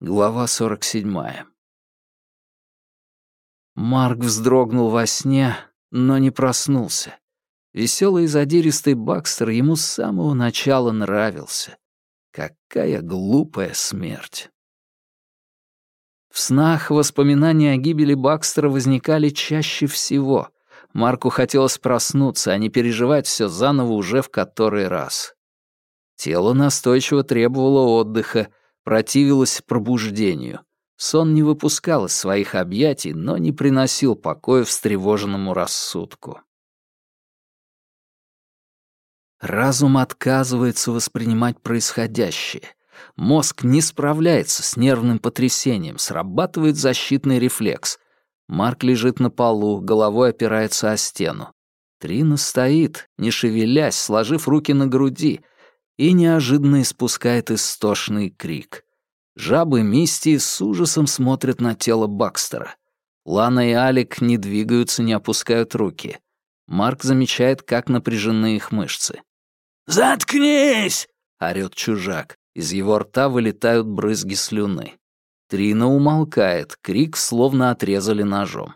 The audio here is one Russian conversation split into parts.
Глава 47. Марк вздрогнул во сне, но не проснулся. Веселый и задиристый Бакстер ему с самого начала нравился. Какая глупая смерть. В снах воспоминания о гибели Бакстера возникали чаще всего. Марку хотелось проснуться, а не переживать все заново уже в который раз. Тело настойчиво требовало отдыха, противилась пробуждению. Сон не выпускал из своих объятий, но не приносил покоя встревоженному рассудку. Разум отказывается воспринимать происходящее. Мозг не справляется с нервным потрясением, срабатывает защитный рефлекс. Марк лежит на полу, головой опирается о стену. Трина стоит, не шевелясь, сложив руки на груди — и неожиданно испускает истошный крик. Жабы Мисти с ужасом смотрят на тело Бакстера. Лана и Алик не двигаются, не опускают руки. Марк замечает, как напряжены их мышцы. «Заткнись!» — орёт чужак. Из его рта вылетают брызги слюны. Трина умолкает, крик словно отрезали ножом.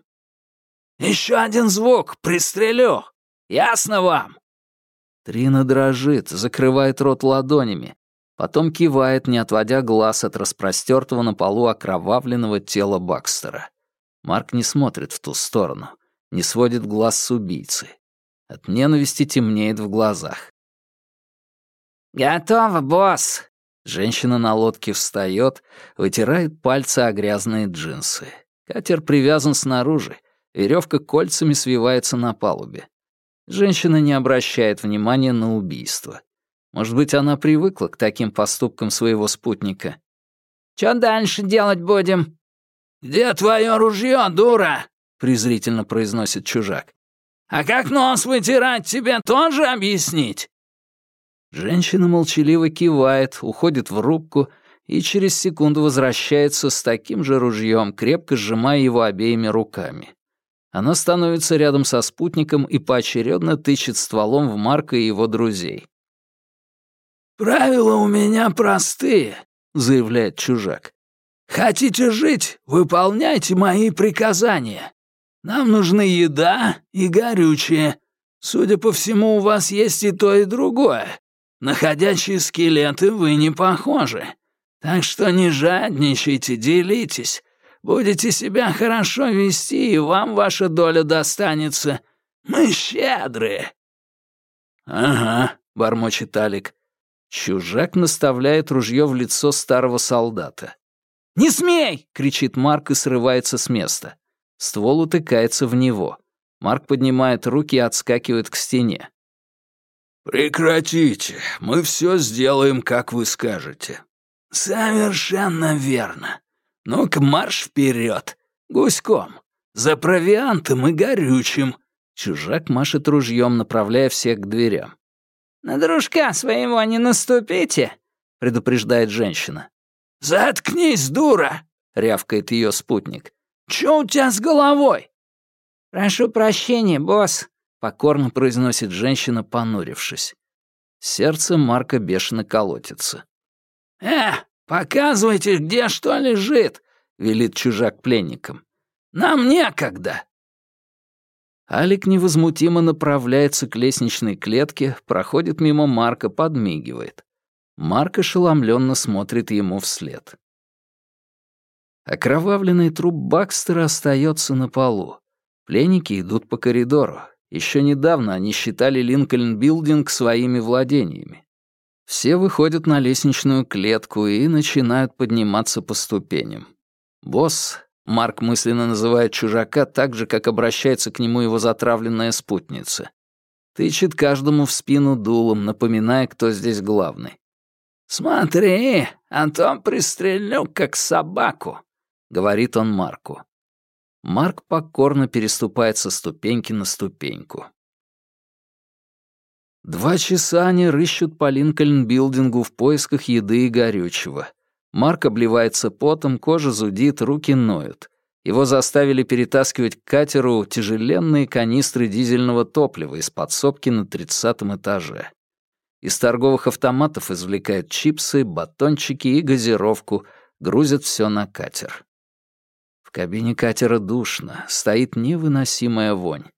«Еще один звук, пристрелю! Ясно вам?» Трина дрожит, закрывает рот ладонями, потом кивает, не отводя глаз от распростертого на полу окровавленного тела Бакстера. Марк не смотрит в ту сторону, не сводит глаз с убийцы. От ненависти темнеет в глазах. «Готово, босс!» Женщина на лодке встает, вытирает пальцы о грязные джинсы. Катер привязан снаружи, веревка кольцами свивается на палубе. Женщина не обращает внимания на убийство. Может быть, она привыкла к таким поступкам своего спутника. «Чё дальше делать будем?» «Где твое ружье, дура?» — презрительно произносит чужак. «А как нос вытирать тебе тоже объяснить?» Женщина молчаливо кивает, уходит в рубку и через секунду возвращается с таким же ружьем, крепко сжимая его обеими руками. Она становится рядом со спутником и поочередно тычет стволом в Марка и его друзей. «Правила у меня простые», — заявляет чужак. «Хотите жить? Выполняйте мои приказания. Нам нужны еда и горючее. Судя по всему, у вас есть и то, и другое. Находящие скелеты вы не похожи. Так что не жадничайте, делитесь. Будете себя хорошо вести, и вам ваша доля достанется. Мы щедрые». «Ага», — бормочет Алик. Чужак наставляет ружье в лицо старого солдата. «Не смей!» — кричит Марк и срывается с места. Ствол утыкается в него. Марк поднимает руки и отскакивает к стене. «Прекратите, мы все сделаем, как вы скажете». «Совершенно верно. Ну-ка, марш вперед, гуськом, за провиантом и горючим. Чужак машет ружьем, направляя всех к дверям. «На дружка своего не наступите», — предупреждает женщина. «Заткнись, дура!» — рявкает ее спутник. «Чё у тебя с головой?» «Прошу прощения, босс», — покорно произносит женщина, понурившись. Сердце Марка бешено колотится. «Э, «Показывайте, где что лежит», — велит чужак пленникам. «Нам некогда». Алик невозмутимо направляется к лестничной клетке, проходит мимо Марка, подмигивает. Марк ошеломленно смотрит ему вслед. Окровавленный труп Бакстера остается на полу. Пленники идут по коридору. Еще недавно они считали Линкольн-билдинг своими владениями. Все выходят на лестничную клетку и начинают подниматься по ступеням. Босс, Марк мысленно называет чужака так же, как обращается к нему его затравленная спутница. Тычет каждому в спину дулом, напоминая, кто здесь главный. «Смотри, а то пристрелю, как собаку», — говорит он Марку. Марк покорно переступает со ступеньки на ступеньку. Два часа они рыщут по Линкольн-билдингу в поисках еды и горючего. Марк обливается потом, кожа зудит, руки ноют. Его заставили перетаскивать к катеру тяжеленные канистры дизельного топлива из подсобки на тридцатом этаже. Из торговых автоматов извлекают чипсы, батончики и газировку, грузят все на катер. В кабине катера душно, стоит невыносимая вонь.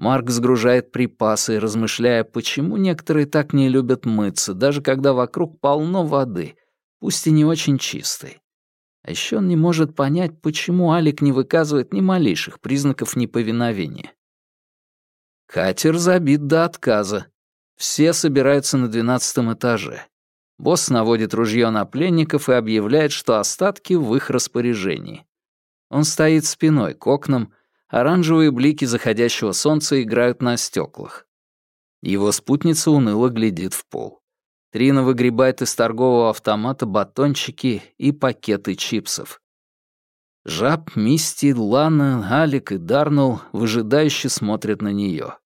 Марк сгружает припасы, размышляя, почему некоторые так не любят мыться, даже когда вокруг полно воды, пусть и не очень чистой. А еще он не может понять, почему Алик не выказывает ни малейших признаков неповиновения. Катер забит до отказа. Все собираются на двенадцатом этаже. Босс наводит ружье на пленников и объявляет, что остатки в их распоряжении. Он стоит спиной к окнам, Оранжевые блики заходящего солнца играют на стеклах. Его спутница уныло глядит в пол. Трина выгребает из торгового автомата батончики и пакеты чипсов. Жаб, Мисти, Лана, Алик и Дарнелл выжидающе смотрят на нее.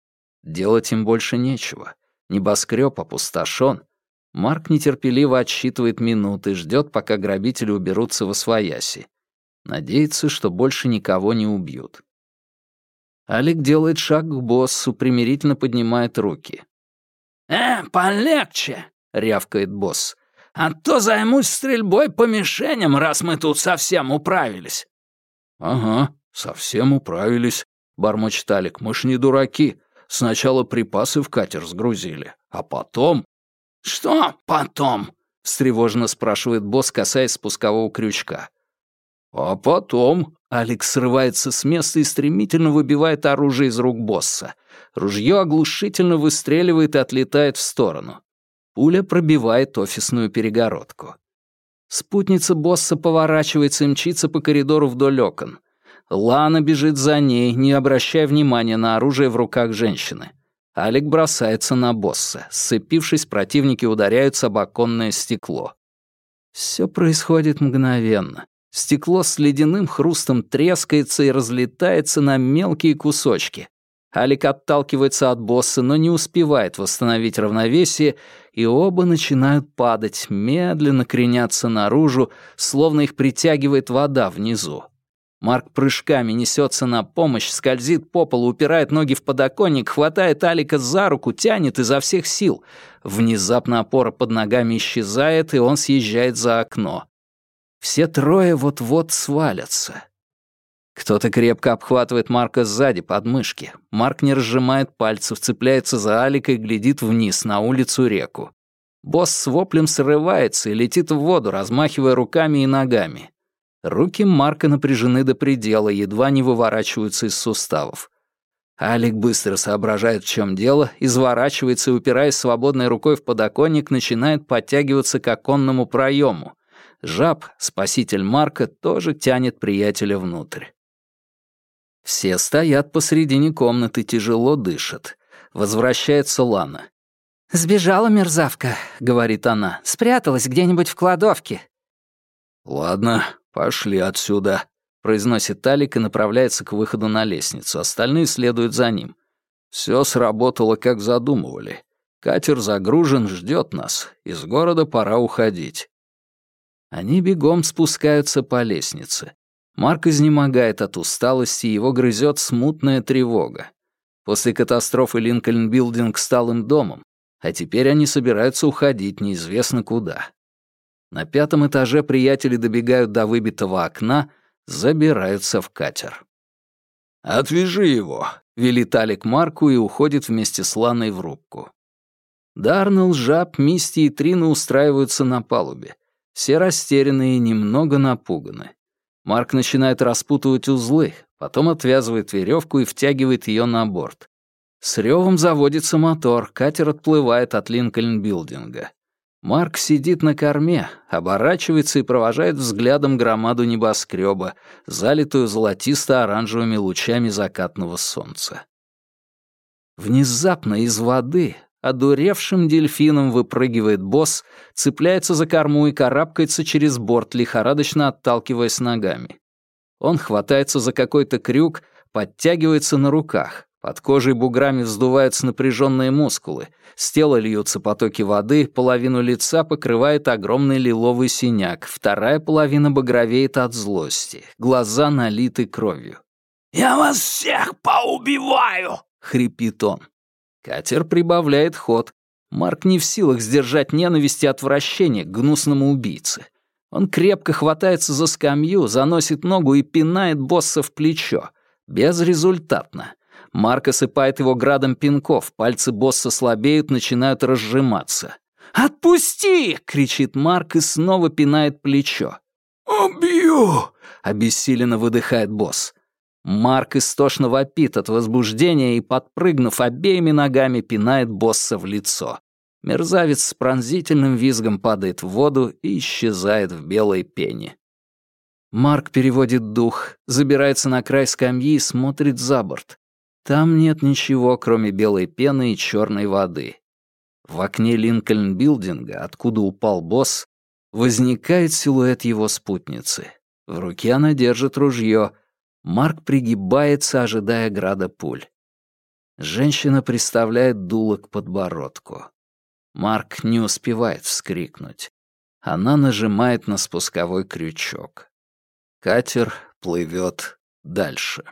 Делать им больше нечего. Небоскреб опустошен. Марк нетерпеливо отсчитывает минуты, ждет, пока грабители уберутся во свояси. Надеется, что больше никого не убьют. Алик делает шаг к боссу, примирительно поднимает руки. «Э, полегче!» — рявкает босс. «А то займусь стрельбой по мишеням, раз мы тут совсем управились». «Ага, совсем управились», — бормочет Алик. «Мы ж не дураки. Сначала припасы в катер сгрузили, а потом...» «Что потом?» — встревоженно спрашивает босс, касаясь спускового крючка. «А потом...» Алекс срывается с места и стремительно выбивает оружие из рук босса. Ружье оглушительно выстреливает и отлетает в сторону. Пуля пробивает офисную перегородку. Спутница босса поворачивается и мчится по коридору вдоль окон. Лана бежит за ней, не обращая внимания на оружие в руках женщины. Алик бросается на босса. Сцепившись, противники ударяются об оконное стекло. Все происходит мгновенно. Стекло с ледяным хрустом трескается и разлетается на мелкие кусочки. Алик отталкивается от босса, но не успевает восстановить равновесие, и оба начинают падать, медленно креняться наружу, словно их притягивает вода внизу. Марк прыжками несется на помощь, скользит по полу, упирает ноги в подоконник, хватает Алика за руку, тянет изо всех сил. Внезапно опора под ногами исчезает, и он съезжает за окно. Все трое вот-вот свалятся. Кто-то крепко обхватывает Марка сзади, под мышки. Марк не разжимает пальцев, цепляется за Алика и глядит вниз, на улицу-реку. Босс с воплем срывается и летит в воду, размахивая руками и ногами. Руки Марка напряжены до предела, едва не выворачиваются из суставов. Алик быстро соображает, в чем дело, изворачивается и, упираясь свободной рукой в подоконник, начинает подтягиваться к оконному проему — Жаб, спаситель Марка, тоже тянет приятеля внутрь. Все стоят посредине комнаты, тяжело дышат. Возвращается Лана. «Сбежала мерзавка», — говорит она. «Спряталась где-нибудь в кладовке». «Ладно, пошли отсюда», — произносит Талик и направляется к выходу на лестницу. Остальные следуют за ним. Все сработало, как задумывали. Катер загружен, ждет нас. Из города пора уходить. Они бегом спускаются по лестнице. Марк изнемогает от усталости, его грызет смутная тревога. После катастрофы Линкольн-Билдинг стал им домом, а теперь они собираются уходить неизвестно куда. На пятом этаже приятели добегают до выбитого окна, забираются в катер. «Отвяжи его», — велит Алик Марку и уходит вместе с Ланой в рубку. Дарнелл, Жаб, Мисти и Трина устраиваются на палубе. Все растерянные и немного напуганы. Марк начинает распутывать узлы, потом отвязывает веревку и втягивает ее на борт. С ревом заводится мотор, катер отплывает от Линкольн-билдинга. Марк сидит на корме, оборачивается и провожает взглядом громаду небоскреба, залитую золотисто-оранжевыми лучами закатного солнца. Внезапно из воды Одуревшим дельфином выпрыгивает босс, цепляется за корму и карабкается через борт, лихорадочно отталкиваясь ногами. Он хватается за какой-то крюк, подтягивается на руках. Под кожей буграми вздуваются напряженные мускулы. С тела льются потоки воды, половину лица покрывает огромный лиловый синяк, вторая половина багровеет от злости, глаза налиты кровью. «Я вас всех поубиваю!» — хрипит он. Катер прибавляет ход. Марк не в силах сдержать ненависть и отвращение к гнусному убийце. Он крепко хватается за скамью, заносит ногу и пинает босса в плечо. Безрезультатно. Марк осыпает его градом пинков, пальцы босса слабеют, начинают разжиматься. «Отпусти!» — кричит Марк и снова пинает плечо. «Убью!» — обессиленно выдыхает босс. Марк истошно вопит от возбуждения и, подпрыгнув обеими ногами, пинает босса в лицо. Мерзавец с пронзительным визгом падает в воду и исчезает в белой пене. Марк переводит дух, забирается на край скамьи и смотрит за борт. Там нет ничего, кроме белой пены и черной воды. В окне Линкольн-билдинга, откуда упал босс, возникает силуэт его спутницы. В руке она держит ружье. Марк пригибается, ожидая града пуль. Женщина приставляет дуло к подбородку. Марк не успевает вскрикнуть. Она нажимает на спусковой крючок. Катер плывет дальше.